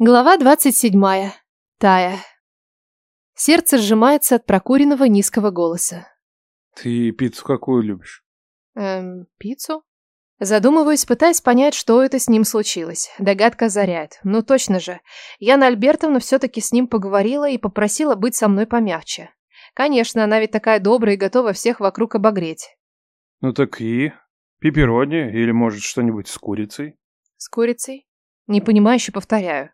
Глава 27. Тая. Сердце сжимается от прокуренного низкого голоса. Ты пиццу какую любишь? Эм, пиццу? Задумываюсь, пытаясь понять, что это с ним случилось. Догадка озаряет. Ну точно же. Яна Альбертовна все-таки с ним поговорила и попросила быть со мной помягче. Конечно, она ведь такая добрая и готова всех вокруг обогреть. Ну так и? Пепперони или, может, что-нибудь с курицей? С курицей? Непонимающе повторяю.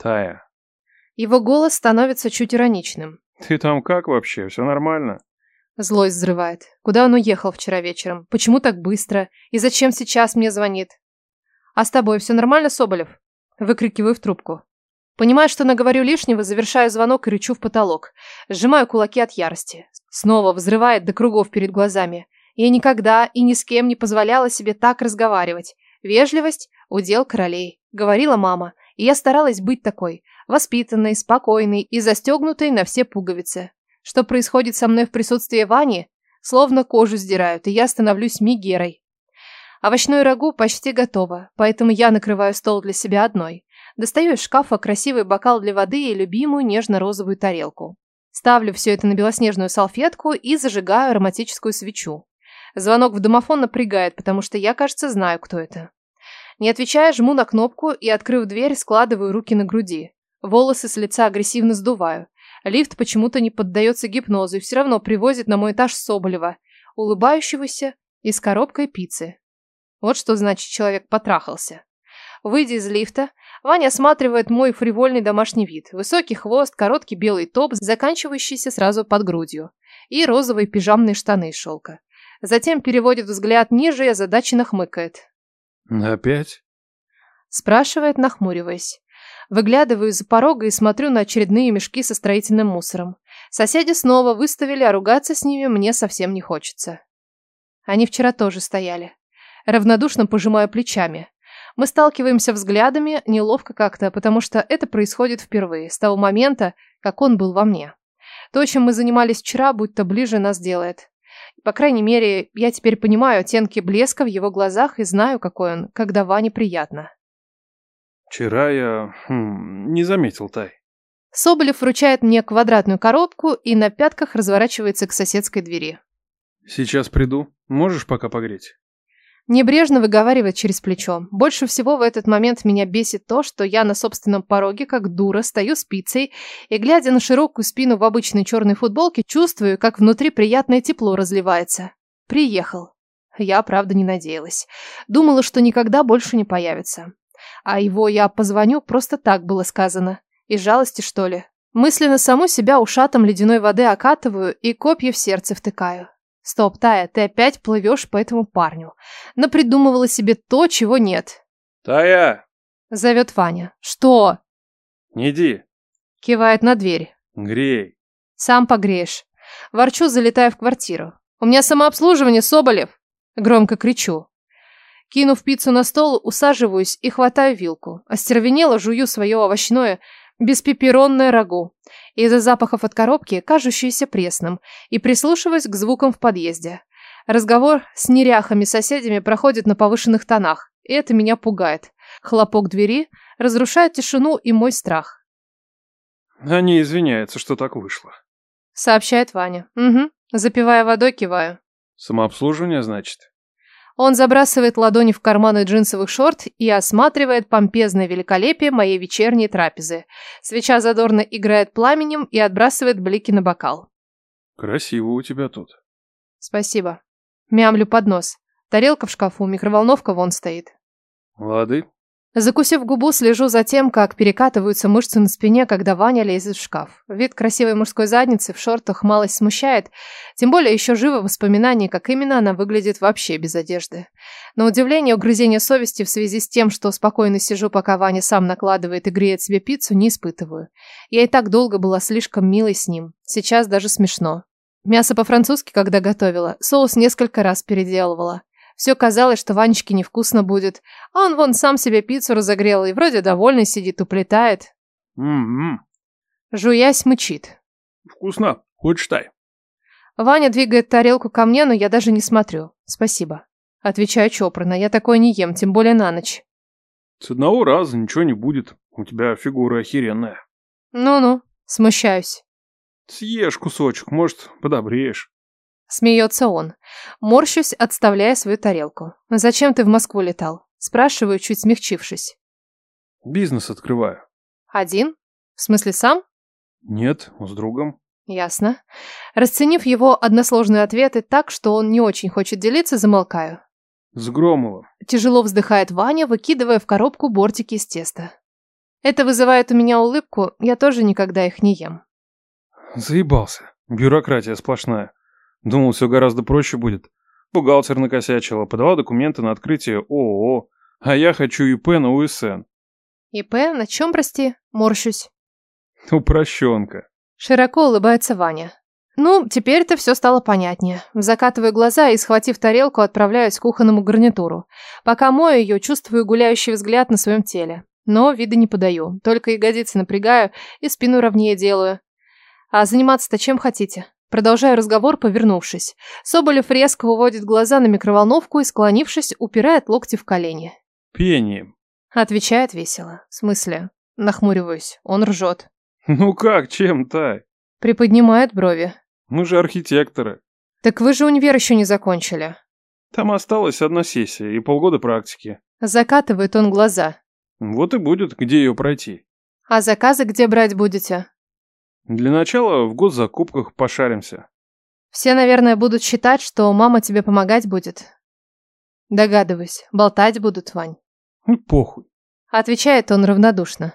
Тая, Его голос становится чуть ироничным. ты там как вообще? Все нормально? Злость взрывает. Куда он уехал вчера вечером? Почему так быстро? И зачем сейчас мне звонит? А с тобой все нормально, Соболев? Выкрикиваю в трубку. Понимаю, что наговорю лишнего, завершаю звонок и рычу в потолок. Сжимаю кулаки от ярости. Снова взрывает до кругов перед глазами. Я никогда и ни с кем не позволяла себе так разговаривать. Вежливость – удел королей, говорила мама. И я старалась быть такой, воспитанной, спокойной и застегнутой на все пуговицы. Что происходит со мной в присутствии Вани? Словно кожу сдирают, и я становлюсь Мигерой. Овощное рагу почти готово, поэтому я накрываю стол для себя одной. Достаю из шкафа красивый бокал для воды и любимую нежно-розовую тарелку. Ставлю все это на белоснежную салфетку и зажигаю ароматическую свечу. Звонок в домофон напрягает, потому что я, кажется, знаю, кто это. Не отвечая, жму на кнопку и, открыв дверь, складываю руки на груди. Волосы с лица агрессивно сдуваю. Лифт почему-то не поддается гипнозу и все равно привозит на мой этаж Соболева, улыбающегося и с коробкой пиццы. Вот что значит человек потрахался. Выйдя из лифта, Ваня осматривает мой фривольный домашний вид. Высокий хвост, короткий белый топ, заканчивающийся сразу под грудью, и розовые пижамные штаны из шелка. Затем переводит взгляд ниже и озадаченно хмыкает. Опять? Спрашивает, нахмуриваясь. Выглядываю из-за порога и смотрю на очередные мешки со строительным мусором. Соседи снова выставили, а ругаться с ними мне совсем не хочется. Они вчера тоже стояли. Равнодушно пожимаю плечами. Мы сталкиваемся взглядами, неловко как-то, потому что это происходит впервые, с того момента, как он был во мне. То, чем мы занимались вчера, будто ближе нас делает. По крайней мере, я теперь понимаю оттенки блеска в его глазах и знаю, какой он, когда Ване приятно. Вчера я хм, не заметил, Тай. Соболев вручает мне квадратную коробку и на пятках разворачивается к соседской двери. Сейчас приду. Можешь пока погреть? Небрежно выговаривает через плечо. Больше всего в этот момент меня бесит то, что я на собственном пороге, как дура, стою с пиццей и, глядя на широкую спину в обычной черной футболке, чувствую, как внутри приятное тепло разливается. Приехал. Я, правда, не надеялась. Думала, что никогда больше не появится. А его я позвоню, просто так было сказано. Из жалости, что ли? Мысленно саму себя ушатом ледяной воды окатываю и копья в сердце втыкаю. Стоп, Тая, ты опять плывешь по этому парню. Напридумывала себе то, чего нет. Тая! Зовет Ваня. Что? Не иди. Кивает на дверь. Грей. Сам погреешь. Ворчу, залетая в квартиру. У меня самообслуживание, Соболев. Громко кричу. Кинув пиццу на стол, усаживаюсь и хватаю вилку. Остервенело жую свое овощное, беспеперонное рагу. Из-за запахов от коробки, кажущееся пресным, и прислушиваюсь к звукам в подъезде. Разговор с неряхами-соседями проходит на повышенных тонах, и это меня пугает. Хлопок двери разрушает тишину и мой страх. Они извиняются, что так вышло. Сообщает Ваня. Угу. Запивая водой, киваю. Самообслуживание, значит? Он забрасывает ладони в карманы джинсовых шорт и осматривает помпезное великолепие моей вечерней трапезы. Свеча задорно играет пламенем и отбрасывает блики на бокал. Красиво у тебя тут. Спасибо. Мямлю под нос. Тарелка в шкафу, микроволновка вон стоит. Лады. Закусив губу, слежу за тем, как перекатываются мышцы на спине, когда Ваня лезет в шкаф. Вид красивой мужской задницы в шортах малость смущает, тем более еще живо воспоминание, как именно она выглядит вообще без одежды. На удивление, угрызение совести в связи с тем, что спокойно сижу, пока Ваня сам накладывает и греет себе пиццу, не испытываю. Я и так долго была слишком милой с ним. Сейчас даже смешно. Мясо по-французски, когда готовила, соус несколько раз переделывала. Все казалось, что Ванечке невкусно будет, а он вон сам себе пиццу разогрел и вроде довольный сидит, уплетает. М-м. Жуясь, мычит. Вкусно. Хочешь, Тай? Ваня двигает тарелку ко мне, но я даже не смотрю. Спасибо. Отвечаю чопорно. Я такое не ем, тем более на ночь. С одного раза ничего не будет. У тебя фигура охеренная. Ну-ну, смущаюсь. Съешь кусочек, может, подобреешь. Смеется он. Морщусь, отставляя свою тарелку. «Зачем ты в Москву летал?» Спрашиваю, чуть смягчившись. Бизнес открываю. «Один? В смысле сам?» Нет, с другом. Ясно. Расценив его односложные ответы так, что он не очень хочет делиться, замолкаю. С Громовым. Тяжело вздыхает Ваня, выкидывая в коробку бортики из теста. Это вызывает у меня улыбку, я тоже никогда их не ем. Заебался. Бюрократия сплошная. Думал, все гораздо проще будет. Бухгалтер накосячила, подала документы на открытие ООО, а я хочу ИП на УСН. ИП? На чем, прости? Морщусь. Упрощенка. Широко улыбается Ваня. Ну, теперь-то все стало понятнее. Закатываю глаза и, схватив тарелку, отправляюсь к кухонному гарнитуру. Пока мою ее, чувствую гуляющий взгляд на своем теле. Но вида не подаю, только ягодицы напрягаю и спину ровнее делаю. А заниматься-то чем хотите? Продолжаю разговор, повернувшись. Соболев резко уводит глаза на микроволновку и, склонившись, упирает локти в колени. Пением. Отвечает весело. В смысле? Нахмуриваюсь. Он ржет. Ну как, чем, Тай? Приподнимает брови. Мы же архитекторы. Так вы же универ еще не закончили. Там осталась одна сессия и полгода практики. Закатывает он глаза. Вот и будет, где ее пройти. А заказы где брать будете? Для начала в госзакупках пошаримся. Все, наверное, будут считать, что мама тебе помогать будет. Догадываюсь, болтать будут, Вань. Ну, похуй. Отвечает он равнодушно.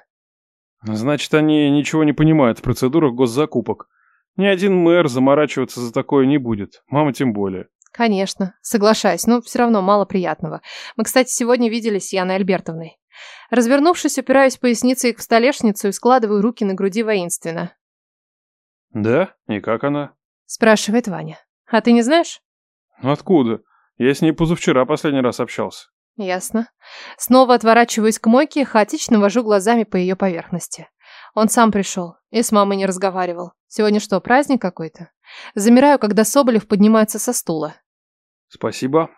Значит, они ничего не понимают в процедурах госзакупок. Ни один мэр заморачиваться за такое не будет. Мама тем более. Конечно, соглашаюсь, но все равно мало приятного. Мы, кстати, сегодня виделись с Яной Альбертовной. Развернувшись, упираюсь поясницей в столешницу и складываю руки на груди воинственно. Да? И как она? Спрашивает Ваня. А ты не знаешь? Откуда? Я с ней позавчера последний раз общался. Ясно. Снова отворачиваюсь к мойке, хаотично вожу глазами по ее поверхности. Он сам пришел и с мамой не разговаривал. Сегодня что, праздник какой-то? Замираю, когда Соболев поднимается со стула. Спасибо.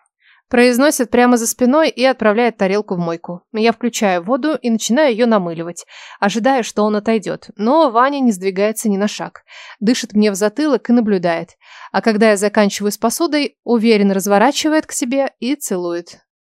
Произносит прямо за спиной и отправляет тарелку в мойку. Я включаю воду и начинаю ее намыливать, ожидая, что он отойдет. Но Ваня не сдвигается ни на шаг. Дышит мне в затылок и наблюдает. А когда я заканчиваю с посудой, уверенно разворачивает к себе и целует.